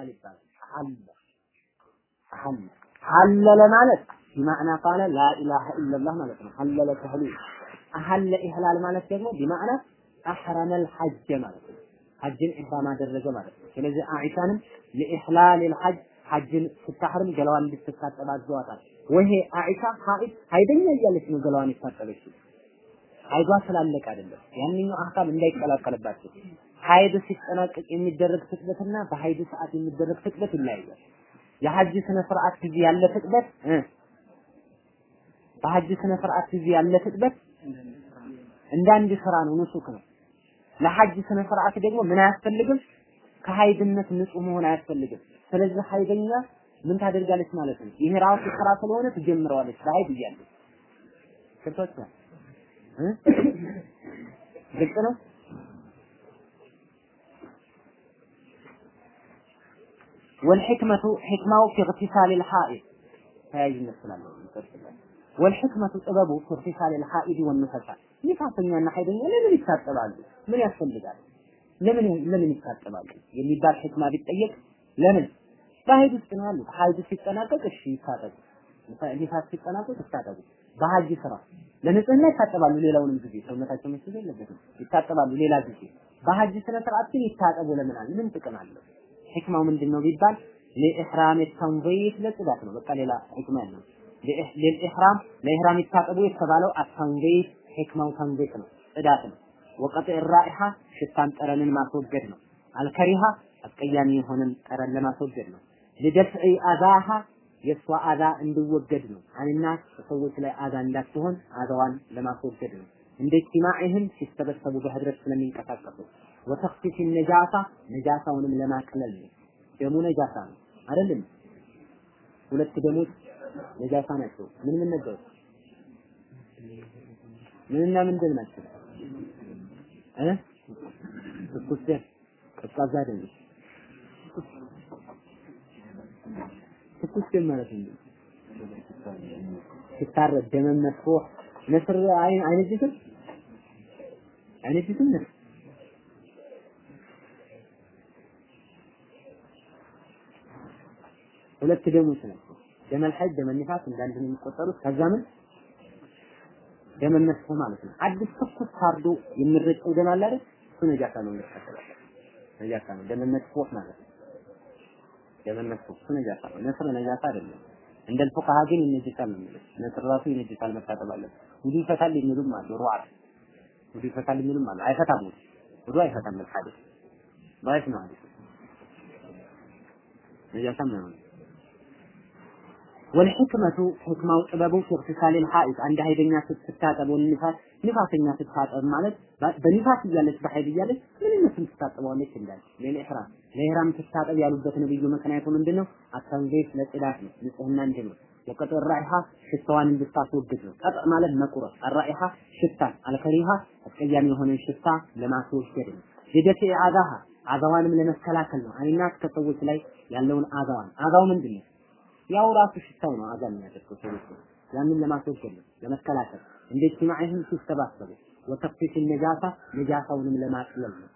ሐላል ይባላል። ሐለ ሐለለ ማለት ቢማዕና ቃለ ላኢላሃ ኢለላህ ማለት ነው። ሐለለ ተህሊል አሐለ ኢህላል ማለት ደግሞ ቢማዕና አሕረመል ሐጀ ማለት ነው። ሐጅን ኢሕራም አደረገ ማለት ነው። ስለዚህ አኢሻንም ለኢሕላል ሐጅ ሐጅን ስታሕርም ገላዋን እንድትታጠብ አዘዋታል። ወይሄ አኢሻ ሐኢድ ሐይደኛ እያለች ነው ገላዋን የታጠበችው። ሐይዷ ስላለቀ አይደለም። ያንኛው አህካም እንዳይቀላቀልባቸው ሀይድ ሲጠናቀቅ የሚደረግ እጥበትና በሀይድ ሰዓት የሚደረግ እጥበት ይለያያል። የሐጅ ስነ ስርዓት ጊዜ ያለ እጥበት እ በሐጅ ስነ ስርዓት ጊዜ ያለ እጥበት እንደ አንድ ስራ ነው፣ نسك ነው። ለሐጅ ስነ ስርዓት ደግሞ ምን አያስፈልግም? ከሀይድነት ንጹህ መሆን አያስፈልግም። ስለዚህ ሀይደኛ ምን ታደርጋለች ማለት ነው? ይሄ ራሱ ስራ ስለሆነ ትጀምረዋለች በሀይድ እያለች ግልጽ ነው። والحكمة ሕክማው في اغتسال الحائض ተያይዝነት ስላለው ይቀጥላል። والحكمة ጥበቡ في اغتسال الحائض والنفساء ንፋሰኛና ሀይደኛ ለምን ይታጠባሉ? ምን ያስፈልጋል? ለምን ለምን ይታጠባሉ የሚባል حكمة ቢጠየቅ ለምን በሀይድ ውስጥ ነው ያሉት። ሀይድ ሲጠናቀቅ እሺ ይታጠቡ፣ ኒፋስ ሲጠናቀቅ ይታጠቡ። በሀጅ ስራ ለንጽህና ይታጠባሉ። ሌላውንም ጊዜ ሰውነታቸው መስል የለበትም ይታጠባሉ። ሌላ ጊዜ በሀጅ ስነ ስርዓት ግን ይታጠቡ ለምን አለ? ምን ጥቅም አለው? ሕክማው ምንድን ነው ቢባል ለኢሕራም ተንዚፍ ለጽዳት ነው። በቃ ሌላ ሕክማ ያለው ለኢሕራም ለኢሕራም ይታጠቡ የተባለው አተንዚፍ ሕክማው ተንዚፍ ነው፣ ጽዳት ነው። ወቀጥዕ ራኢሃ ሽታን ጠረንን ማስወገድ ነው። አልከሪሃ አስቀያሚ የሆነን ጠረን ለማስወገድ ነው። ለደፍዒ አዛሃ የእሷ አዛ እንዲወገድ ነው። አንና ሰዎች ላይ አዛ እንዳትሆን አዛዋን ለማስወገድ ነው። እንደ ኢጅቲማዕህም ሲሰበሰቡ በህብረት ስለሚንቀሳቀሱ ወተኽፊፍ ነጃሳ ነጃሳውንም ለማቅለል ነው። ደሙ ነጃሳ ነው አይደለም? ሁለት ደሞች ነጃሳ ናቸው። ምን ምን ነበሩ? ምንና ምንድን ናቸው? እ ትኩስ ደም፣ ቀዝቃዛ ደም ትኩስ ደም ማለት ነው። ሲታረድ ደም መስፎህ ነስር አይን አይነጅትም አይነጅትም ነስር ሁለት ደሞች ናቸው። ደመል ሐጅ ደመል ኒፋስ እንዳንድ ነው የሚቆጠሩት። ከዛ ምን ደመ መስፎህ ማለት ነው። አዲስ ትኩስ ታርዶ የሚረጨው ደም አለ አይደል? እሱ ነጃሳ ነው የሚከተለው ነጃሳ ነው። ደመ መስፎህ ማለት ነው። ደመ መስፎህ እሱ ነጃሳ ነው። ነስር ነጃሳ አይደለም። እንደ ፉቃሃ ግን ይነጅሳል ነው የሚሉት። ነስር ራሱ ይነጅሳል መታጠብ አለበት። ውዱ ይፈታል የሚሉም አሉ። ሩዓት ውዱ ይፈታል የሚሉም አሉ። አይፈታም ውዱ አይፈታም ሐዲስ ባይስ ነው ሐዲስ ነጃሳ ነው ወልሕክመቱ ሕክማው ጥበቡ ፊ እግቲሳሊል ሐኢድ አንድ ሀይደኛ ስትታጠብ ንፋስ ንፋሰኛ ስትታጠብ ማለት በንፋስ እያለች በሀይድ እያለች ምንነቱን ትታጠበዋለች እንዳለ ለኢሕራም ለኢሕራም ስትታጠብ ያሉበት ነብዩ ምክንያቱ ምንድን ነው? አተንዚፍ ለጽዳት ነው፣ ንጽህና እንዲኖር ወቀጥ ራኢሃ ሽታዋን እንድታስወግድ ነው። ቀጥ ማለት መቁረጥ፣ አራኢሃ ሽታን፣ አልከሪሃ አስቀያሚ የሆነ ሽታ ለማስወገድ ነው። ልደት አዛሃ አዛዋንም ለመከላከል ነው። አኒናስ ከሰዎች ላይ ያለውን አዛዋን አዛው ምንድን ነው? ያው ራሱ ሽታው ነው አዛን የሚያደርገው ሰዎች። ያንን ለማስወገድ ለመከላከል እንደ ኢጅቲማዕህም ሲሰባሰቡ? ወተክፊፍ ነጃሳ ነጃሳውንም ለማቅለል ነው።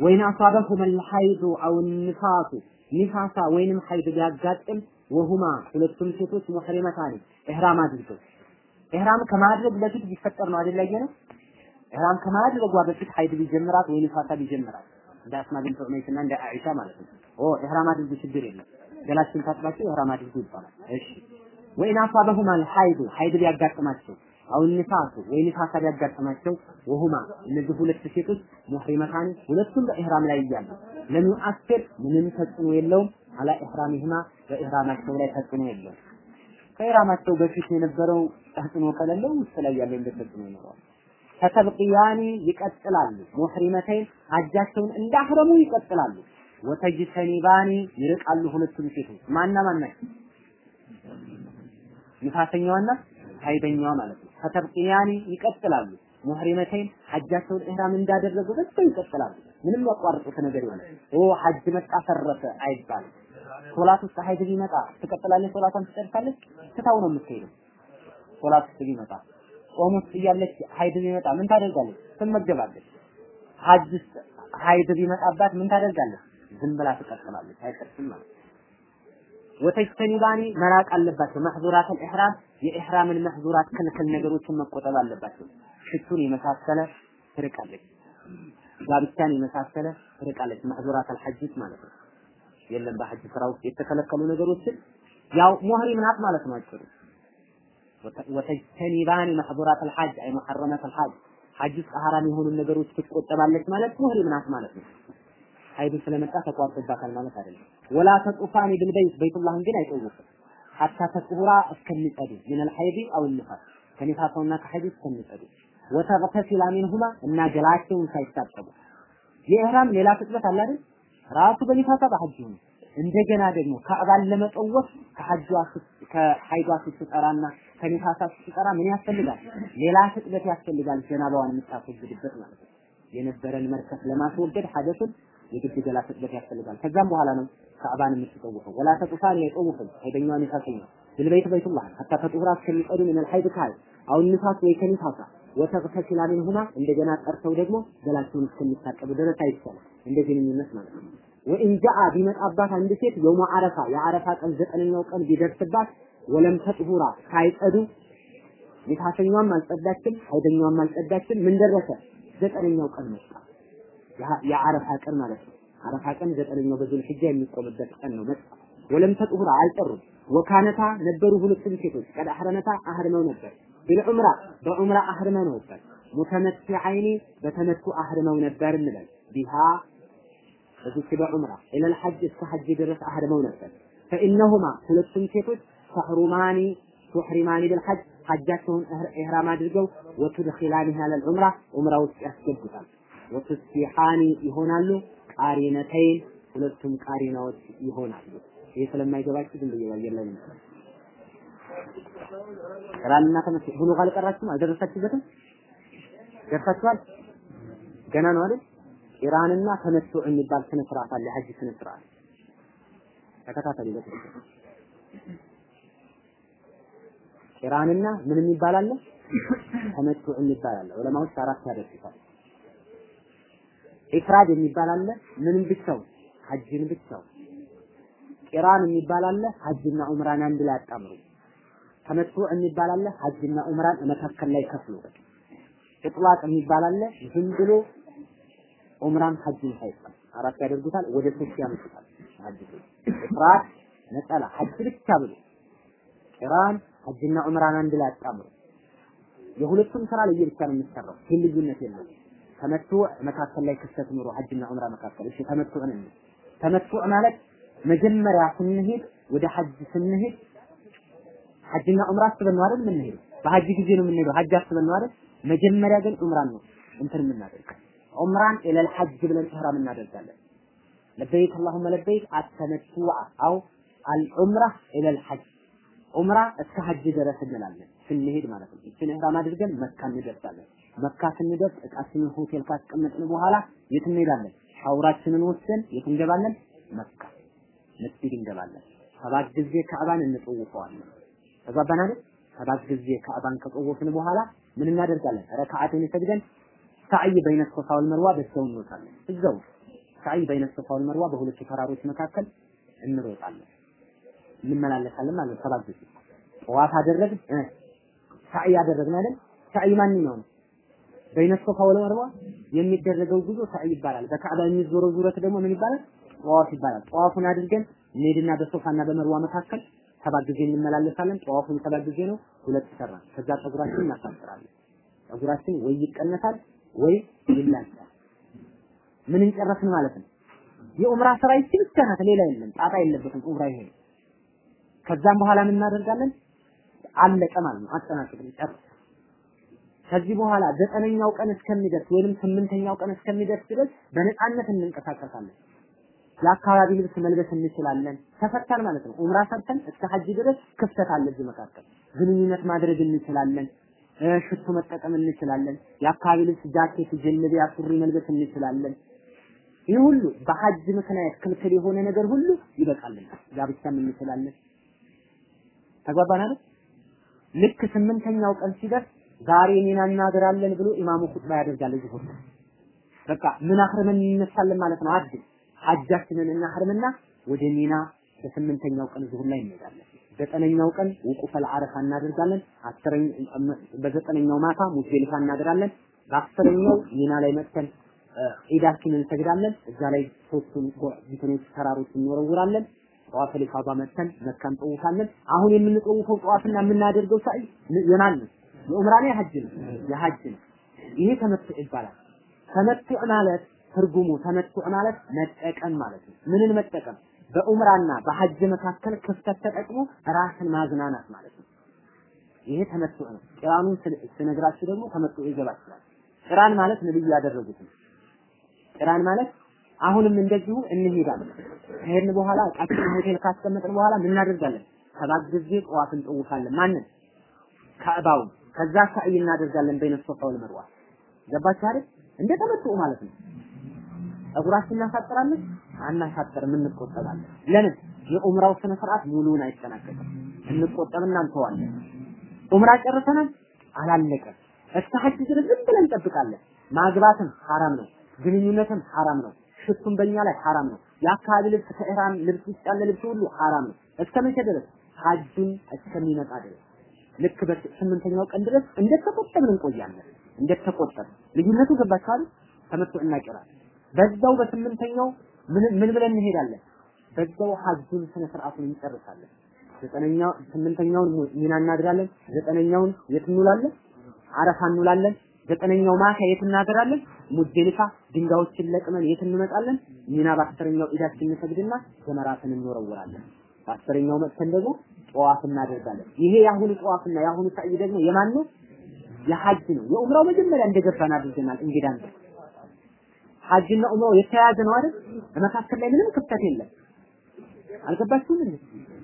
ወይን አሷበሁም አልሐይዱ አው ንፋሱ ኒፋሳ ወይንም ሐይድ ቢያጋጥም ወሁማ ሁለቱም ሴቶች ሙሕሪመታኒ ኢህራም አድርገው ኢህራም ከማድረግ በፊት ቢፈጠር ነው አይደል ያየነው? ኢህራም ከማድረጓ በፊት ሐይድ ቢጀምራት ወይ ኒፋሳ ቢጀምራት። እንደ አስማ ቢንት ዑመይስና እንደ አኢሻ ማለት ነው። ኦ ኢህራም አድርጉ ችግር የለም ገላችን ታጥባችሁ ኢህራም አድርጉ ይባላል። እሺ وإن أصابهما الحيض ሐይድ ቢያጋጥማቸው أو النفاس ወይ ንፋሳ ቢያጋጥማቸው وهما እነዚህ ሁለት ሴቶች محرمتان ሁለቱም በኢህራም ላይ እያሉ لم يؤثر ምንም ተጽዕኖ የለውም على إحرامهما በኢህራማቸው ላይ ተጽዕኖ የለውም። ከኢህራማቸው በፊት የነበረው ተጽዕኖ ከሌለው ውስጥ ላይ ያለው እንደ ተጽዕኖ ይኖረዋል። فتبقيان ይቀጥላሉ። محرمتين ሐጃቸውን እንዳህረሙ ይቀጥላሉ። وتجتنبان ይርቃሉ ሁለቱም ሴቶች ማና ማን ናቸው? ንፋሰኛዋና ሀይደኛዋ ማለት ነው። فتبقيان ይቀጥላሉ። محرمتين ሐጃቸውን ኢህራም እንዳደረጉ በዛው ይቀጥላሉ። ምንም ያቋርጡት ነገር የለም። ኦ ሐጅ መጣ ፈረሰ አይባልም። ሶላት ውስጥ ሀይድ ቢመጣ ትቀጥላለች፣ ሶላቷን ትጨርሳለች፣ ትታው ነው የምትሄደው። ሶላት ውስጥ ቢመጣ ጾም ውስጥ እያለች ሀይድ ቢመጣ ምን ታደርጋለች? ትመገባለች። ሐጅ ውስጥ ሀይድ ቢመጣባት ምን ታደርጋለች? ዝም ብላ ትቀጥላለች፣ አይቀጥልም ማለት وتجتنبان መራቅ አለባቸው። محظورات الإحرام የኢሕራምን መሕዙራት ክልክል ነገሮችን መቆጠብ አለባቸው። ሽቱን የመሳሰለ ትርቃለች። ጋብቻን የመሳሰለ ትርቃለች። محظورات الحج ማለት ነው። የለም በሐጅ ስራ ውስጥ የተከለከሉ ነገሮችን ያው ሙህሪም ናት ማለት ነው አጭሩ። وتجتنبان محظورات الحج أي محرمات الحج ሐጅ ውስጥ ሐራም የሆኑ ነገሮች ትቆጠባለች ማለት ሙህሪም ናት ማለት ነው። ሀይዱ ስለመጣ ተቋርጦባታል ማለት አይደለም። ولا تطوفان بالبيت በይቱላህን ግን አይጠውፉም حتى تطهرا እስከሚጸዱ من الحيض أو النفاس ከኒፋሳውና ከሐይድ እስከሚጸዱ وتغتسلا منهما እና ገላቸውን ሳይታጠቡ የኢህራም ሌላ ፍጥረት አለ አይደል? ራሱ በኒፋሳ በሐጅ ነው። እንደገና ደግሞ ካዕባን ለመጠወፍ ከሐጇ ከሐይዷ ስትጠራና ከኒፋሳ ስትጠራ ምን ያስፈልጋል? ሌላ ፍጥረት ያስፈልጋል። ጀናባዋን የምታስወግድበት ማለት ነው። የነበረን መርከስ ለማስወገድ ሐደሱን የግድ ገላ ስጥበት ያስፈልጋል። ከዛም በኋላ ነው ካዕባን የምትጠውፈው። ወላ ተጡፋን አይጠውፍም ሄደኛዋን ይፈጽም ልበይት በይቱላህ ሐታ ተጡራ እስከሚቀዱ ምን አልሐይድ ካል አሁን ንፋስ ወይ ከኒፋሳ ወተግተሲላ ሚንሁማ እንደገና ጠርተው ደግሞ ገላቸውን እስከሚታጠቡ ድረስ አይቻልም። እንደዚህ ነው ማለት ነው። ወእንጃአ ቢመጣባት አንድ ሴት የውመ አረፋ የአረፋ ቀን ዘጠነኛው ቀን ቢደርስባት ወለም ተጥሁራ ሳይጸዱ ንፋሰኛዋም አልጸዳችም፣ ሀይደኛዋም አልጸዳችም። ምን ደረሰ? ዘጠነኛው ቀን መጣ። የአረፋ ቀን ማለት ነው። አረፋ ቀን ዘጠነኛው በዙል ሒጃ የሚቆምበት ቀን ነው። መጣ። ወለም ተጥሁራ አልጠሩም። ወካነታ ነበሩ ሁለቱም ሴቶች قد أحرمتا አህርመው ነበር። بالعمرة በዑምራ አህርመው ነበር። متمتعتين በተመቱ አህርመው ነበር እንበል بها በዚህ በዑምራ إلى الحج እስከ ሐጅ ድረስ አህርመው ነበር። فإنهما ሁለቱም ሴቶች تحرمان تحرمان بالحج ሐጃቸውን ኢህራም አድርገው وتدخلان على العمرة ዑምራ ውስጥ ያስገቡታል። وتصبحان ይሆናሉ قارنتين ሁለቱም ቃሪናዎች ይሆናሉ። ይሄ ስለማይገባችሁ ዝም ብዬ ባየር ላይ ተመስ ብሎ ካልቀራችሁም አልደረሳችሁበትም? ደርሳችኋል? ገና ነው አይደል? ኢራንና ተመቱ የሚባል ስነ ስርዓት አለ፣ የሐጅ ስነ ስርዓት ተከታተሉ። ኢራንና ምን የሚባል አለ? የሚባል አለ። ዑለማዎች አራት ያደርሱታል። ኢፍራድ የሚባል አለ፣ ምንም ብቻው ሐጅን ብቻው ቂራን የሚባል አለ ሐጅና ዑምራን አንድ ላይ አጣምሩ። ተመቱዕ የሚባል አለ ሐጅና ዑምራን መካከል ላይ ከፍሉ። ኢጥላቅ የሚባል አለ ዝም ብሎ ዑምራን ሐጅን ሳይቀር አራት ያደርጉታል፣ ወደ ሶስት ያመጡታል። ሐጅ ኢፍራድ ነጠላ ሐጅ ብቻ ብሎ ቂራን ሐጅና ዑምራን አንድ ላይ አጣምሩ። የሁለቱም ስራ ለየብቻ ነው የሚሰራው፣ ግን ልዩነት የለውም። ተመቱዕ መካከል ላይ ክፍተት ኑሮ ሐጅና ዑምራ መካከል እሺ፣ ተመቱዕ ነው። ተመቱዕ ማለት መጀመሪያ ስንሄድ ወደ ሐጅ ስንሄድ ሐጅና ዑምራ አስበን ነው አይደል የምንሄደው? በሐጅ ጊዜ ነው የምንሄደው። ሐጅ አስበን ነው አይደል? መጀመሪያ ግን ዑምራን ነው እንትን የምናደርገው። ዑምራን ኢለል ሐጅ ብለን ኢህራም እናደርጋለን። ለበይክ አላሁመ ለበይክ አተመቱዓ አው አልዑምራ ኢለል ሐጅ ዑምራ እስከ ሐጅ ድረስ እንላለን ስንሄድ ማለት ነው። እችን ኢህራም አድርገን መካ እንደርሳለን። መካ ስንደርስ እቃችንን ሆቴል ካስቀመጥን በኋላ የት እንሄዳለን? ሻውራችንን ወስደን የት እንገባለን? መካ መስጊድ እንገባለን። ሰባት ጊዜ ካዕባን እንጠውፈዋለን። ተግባባን አይደል? ሰባት ጊዜ ካዕባን ከጠወፍን በኋላ ምን እናደርጋለን? ረካዓትን ሰግደን ሳዕይ በይነ ሶፋ ወል መርዋ በዛው እንወጣለን። እዛው ሳዕይ በይነ ሶፋ ወል መርዋ በሁለቱ ተራሮች መካከል እንሮጣለን፣ እንመላለሳለን ማለት ሰባት ጊዜ ጠዋፍ አደረግን ሳዕይ አደረግን አይደል? ሳዕይ ማንኛው ነው? በይነ ሶፋ ወል የሚደረገው ጉዞ ሳዕይ ይባላል። በካዕባ የሚዞረው ዙረት ደግሞ ምን ይባላል? ጠዋፍ ይባላል። ጠዋፉን አድርገን እንሄድና በሶፋና በመርዋ መካከል ሰባት ጊዜ እንመላለሳለን። ጠዋፉን ሰባት ጊዜ ነው፣ ሁለት ሰራን። ከዛ ፀጉራችን እናሳጥራለን። ፀጉራችን ወይ ይቀነሳል ወይ ይላጫል። ምን እንጨረስን ማለት ነው? የኡምራ ስራ ይቺ ብቻ ናት፣ ሌላ የለም። ጣጣ የለበትም ኡምራ ይሄ። ከዛም በኋላ ምን እናደርጋለን? አለቀ ማለት ነው። አጠናቅቅን ጨርስ። ከዚህ በኋላ ዘጠነኛው ቀን እስከሚደርስ ወይንም ስምንተኛው ቀን እስከሚደርስ ድረስ በነፃነት እንንቀሳቀሳለን። የአካባቢ ልብስ መልበስ እንችላለን። ተፈታን ማለት ነው። ኡምራ ሰርተን እስከ ሐጅ ድረስ ክፍተት አለ እዚህ መካከል። ግንኙነት ማድረግ እንችላለን። ሽቱ መጠቀም እንችላለን። የአካባቢ ልብስ ጃኬት፣ ጀልቢያ፣ ሱሪ መልበስ እንችላለን። ይህ ሁሉ በሐጅ ምክንያት ክልክል የሆነ ነገር ሁሉ ይበቃልና ጋብቻም እንችላለን። ተግባባን አይደል? ልክ ስምንተኛው ቀን ሲደርስ ዛሬ እኔን እናገራለን ብሎ ኢማሙ ኹጥባ ያደርጋል እዚህ ቦታ። በቃ ምን አክረመን እንነሳለን ማለት ነው። አዲስ ሐጃችንን እናህርምና ወደ ሚና በስምንተኛው ቀን ዙሁር ላይ እንሄዳለን። ዘጠነኛው ቀን ውቁፈል አረፋ እናደርጋለን። በዘጠነኛው ማታ ሙዝደሊፋ እናደራለን። በአስረኛው ሚና ላይ መጥተን ዒዳችንን እንሰግዳለን። እዛ ላይ ሶስቱን እንትኖች ተራሮች እንወረውራለን። ጠዋፍ ሊፋባ መጥተን መካን ጠውፋለን። አሁን የምንጠውፈው ጠዋፍና የምናደርገው ሳይ የማን ነው? የኡምራ ነው የሐጅ ነው? የሐጅ ነው። ይሄ ተመትዕ ይባላል። ተመትዕ ማለት ትርጉሙ ተመትዕ ማለት መጠቀም ማለት ነው። ምንን መጠቀም? በኡምራና በሐጅ መካከል ክፍተት ተጠቅሞ ራስን ማዝናናት ማለት ነው። ይሄ ተመትዕ ነው። ቂራኑን ስነግራችሁ ደግሞ ተመትዕ ይገባችኋል። ቂራን ማለት ነብዩ ያደረጉት ነው። ቂራን ማለት አሁንም እንደዚሁ እንሄዳለን። ከሄድን በኋላ እቃችንን ሆቴል ካስቀመጥን በኋላ ምን እናደርጋለን? ሰባት ጊዜ ጠዋፍ እንጠውፋለን። ማንን? ካዕባውን። ከዛ ሳዕይ እናደርጋለን በይነ ሶፋ ወል መርዋ። ገባችሁ አይደል? እንደ ተመትዑ ማለት ነው። ጸጉራችን እናሳጥራለን፣ አናሳጥርም፣ እንቆጠባለን። ለምን? የኡምራው ስነ ስርዓት ሙሉውን አይጠናቀቅም። እንቆጠብና እንተዋለን። ኡምራ ጨርሰናል፣ አላለቀም። እስከ ሐጅ ድረስ ዝም ብለን እንጠብቃለን። ማግባትም ሐራም ነው፣ ግንኙነትም ሐራም ነው፣ ሽቱም በእኛ ላይ ሐራም ነው። የአካባቢ ልብስ ከኢህራም ልብስ ውስጥ ያለ ልብስ ሁሉ ሐራም ነው። እስከ መቼ ድረስ? ሐጁን እስከሚመጣ ድረስ ልክ በስምንተኛው ቀን ድረስ እንደተቆጠብን እንቆያለን። እንደተቆጠብ ልዩነቱ ገባችኋል? ተመትዑና ቂራን በዛው በስምንተኛው ምን ብለን እንሄዳለን? በዛው ሐጁን ስነ ስርዓቱን እንጨርሳለን። ዘጠነኛው ስምንተኛውን ሚና እናድራለን። ዘጠነኛውን የት እንውላለን? አረፋ እንውላለን። ዘጠነኛው ማታ የት እናድራለን? ሙዝደሊፋ ድንጋዮችን ለቅመን የት እንመጣለን? ሚና በአስረኛው ኢዳችን እንሰግድና ጀመራትን እንወረውራለን። በአስረኛው መጥተን ደግሞ ጠዋፍ እናደርጋለን። ይሄ የአሁኑ ጠዋፍና የአሁኑ ሳይ ደግሞ የማን ነው? የሐጅ ነው። የኡምራው መጀመሪያ እንደገባን አድርገናል። እንግዳ ነው። ሐጅና ኡምራው የተያያዘ ነው አይደል? በመካከል ላይ ምንም ክፍተት የለም። አልገባችሁም እንዴ?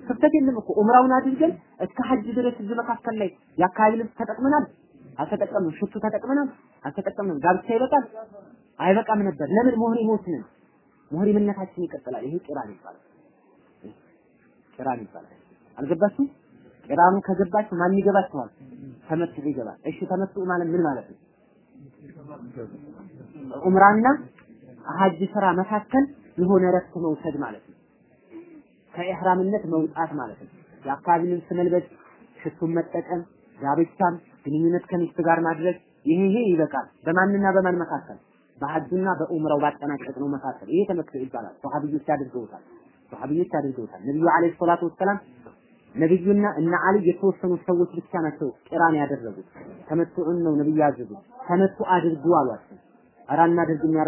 ክፍተት የለም እኮ ኡምራውን አድርገን እስከ ሐጅ ድረስ እዚህ መካከል ላይ የአካባቢ ልብስ ተጠቅመናል? አልተጠቀምንም። ሽቱ ተጠቅመናል? አልተጠቀምንም። ጋብቻ ይበቃል? አይበቃም ነበር። ለምን ሙህሪሞች ነን። ሙህሪምነታችን ይቀጥላል። ይሄ ቂራን ይባላል። ቂራን ይባላል። አልገባችሁም? ቂራኑ ከገባችሁ ማን ይገባችኋል? ተመትዑ ይገባል። እሺ ተመትዑ ማለት ምን ማለት ነው? ዑምራና ሐጅ ስራ መካከል የሆነ ረፍት መውሰድ ማለት ነው። ከኢህራምነት መውጣት ማለት ነው። የአካባቢ ልብስ መልበስ፣ ሽቱን መጠቀም፣ ጋብቻም፣ ግንኙነት ከሚስት ጋር ማድረግ ይሄ ይሄ ይበቃል። በማንና በማን መካከል? በሐጁና በኡምራው ባጠናቀቅነው መካከል ይሄ ተመትዑ ይባላል። ሷሃቢዮች አድርገውታል። ሷሃቢዮች አድርገውታል። ነብዩ አለይሂ ሰላቱ ወሰላም ነብዩና እነ አሊ የተወሰኑ ሰዎች ብቻ ናቸው ቂራን ያደረጉት። ተመትዑን ነው ነብዩ ያዘዙት። ተመትዑ አድርጉ አሏቸው። ኧረ አናደርግም ያ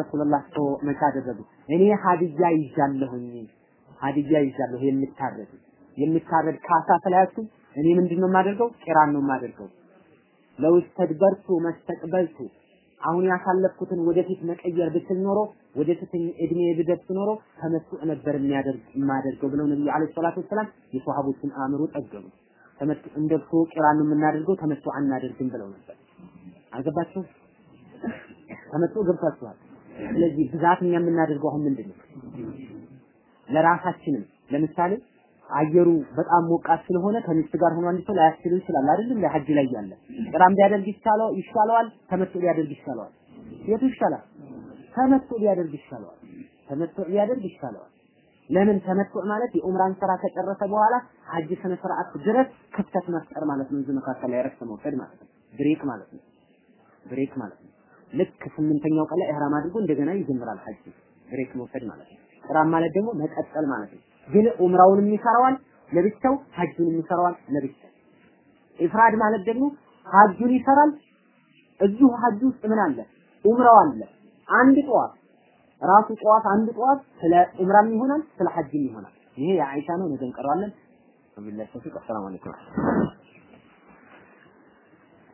ሰው መቼ አደረጉ? እኔ ሀዲያ ይዣለሁኝ ሀዲያ ይዣለሁ የሚታረድ የሚታረድ ካሳ ስላያችሁ እኔ ምንድነው የማደርገው? ቂራን ነው የማደርገው። ለው እስተድበርቱ መስተቅበልቱ አሁን ያሳለፍኩትን ወደፊት መቀየር ብችል ኖሮ ወደፊት እድሜ ብደርስ ኖሮ ተመትዑ ነበር የሚያደርግ የማደርገው ብለው ነብዩ አለይሂ ሰላቱ ወሰላም የሷሃቦችን አእምሮ ጠገኑ። ተመትዑ እንደርሱ ቂራን የምናደርገው ተመትዑ አናደርግም ብለው ነበር። አልገባችሁም? ተመትዑ ገብቷችኋል። ስለዚህ ብዛት እኛ የምናደርገው አሁን ምንድን ነው? ለራሳችንም ለምሳሌ አየሩ በጣም ሞቃት ስለሆነ ከሚስት ጋር ሆኖ አንድ ሰው ላያስችለው ይችላል አይደል? ለሐጅ ላይ ያለ ቅራን ቢያደርግ ይሻለዋል፣ ተመትዑ ቢያደርግ ይሻለዋል። የቱ ይሻላል? ተመትዑ ቢያደርግ ይሻለዋል። ተመትዑ ቢያደርግ ይሻለዋል። ለምን? ተመትዑ ማለት የኡምራን ስራ ከጨረሰ በኋላ ሐጅ ስነ ስርዓት ድረስ ክፍተት መፍጠር ማለት ነው። እዚህ መካከል ላይ መውሰድ ማለት ነው። break ማለት ነው። break ማለት ነው። ልክ ስምንተኛው ቀን ላይ ኢህራም አድርጎ እንደገና ይጀምራል ሐጅ። break መውሰድ ማለት ነው። ቅራን ማለት ደግሞ መቀጠል ማለት ነው። ግን ኡምራውንም ይሰራዋል ለብቻው፣ ሐጁንም ይሰራዋል ለብቻው። ኢፍራድ ማለት ደግሞ ሐጁን ይሰራል እዚሁ ሐጁ ውስጥ ምን አለ? ኡምራው አለ። አንድ ጠዋፍ ራሱ ጠዋፍ አንድ ጠዋፍ ስለ ኡምራም ይሆናል ስለ ሐጅም ይሆናል። ይሄ የአይሻ ነው። ነገ እንቀረዋለን። وبالله التوفيق። السلام عليكم